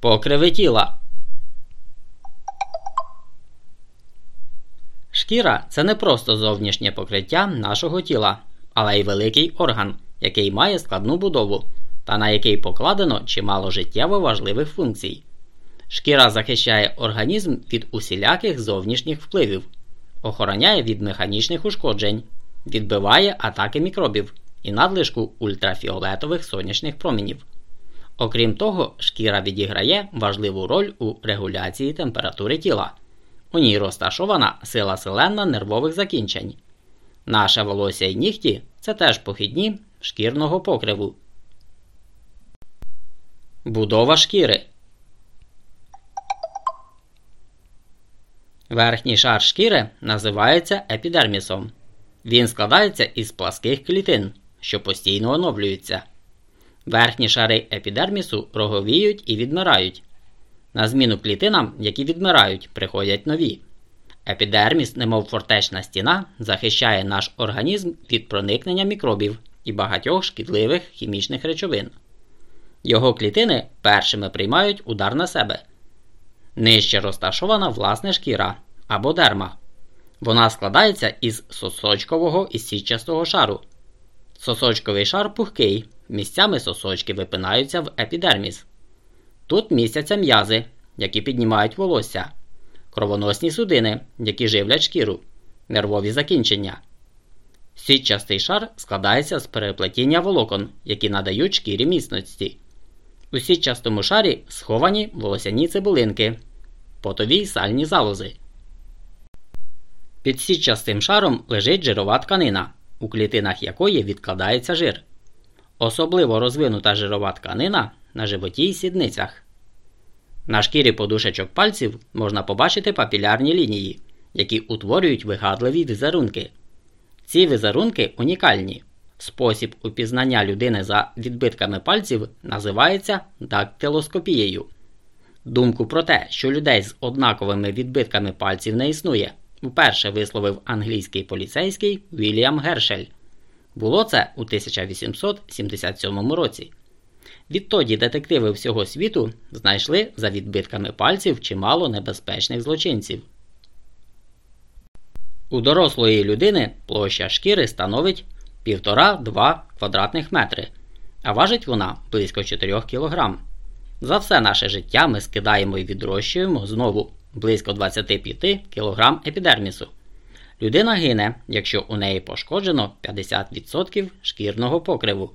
Покриви тіла. Шкіра це не просто зовнішнє покриття нашого тіла, але й великий орган, який має складну будову та на який покладено чимало життєво важливих функцій. Шкіра захищає організм від усіляких зовнішніх впливів, охороняє від механічних ушкоджень, відбиває атаки мікробів і надлишку ультрафіолетових сонячних промінів. Окрім того, шкіра відіграє важливу роль у регуляції температури тіла. У ній розташована сила селена нервових закінчень. Наше волосся і нігті це теж похідні шкірного покриву. Будова шкіри. Верхній шар шкіри називається епідермісом. Він складається із пласких клітин, що постійно оновлюються. Верхні шари епідермісу роговіють і відмирають. На зміну клітинам, які відмирають, приходять нові. Епідерміс, немов фортечна стіна, захищає наш організм від проникнення мікробів і багатьох шкідливих хімічних речовин. Його клітини першими приймають удар на себе. Нижче розташована власне шкіра або дерма. Вона складається із сосочкового і січастого шару. Сосочковий шар пухкий, місцями сосочки випинаються в епідерміс. Тут містяться м'язи, які піднімають волосся, кровоносні судини, які живлять шкіру, нервові закінчення. Сітчастий шар складається з переплетіння волокон, які надають шкірі міцності. У сітчастому шарі сховані волосяні цибулинки, потові й сальні залози. Під сітчастим шаром лежить жирова тканина, у клітинах якої відкладається жир. Особливо розвинута жирова тканина на животі й сідницях. На шкірі подушечок пальців можна побачити папілярні лінії, які утворюють вигадливі візерунки. Ці візерунки унікальні. Спосіб упізнання людини за відбитками пальців називається дактилоскопією. Думку про те, що людей з однаковими відбитками пальців не існує, вперше висловив англійський поліцейський Вільям Гершель. Було це у 1877 році. Відтоді детективи всього світу знайшли за відбитками пальців чимало небезпечних злочинців. У дорослої людини площа шкіри становить 1,5-2 квадратних метри, а важить вона близько 4 кг. За все наше життя ми скидаємо і відрощуємо знову близько 25 кг епідермісу. Людина гине, якщо у неї пошкоджено 50% шкірного покриву.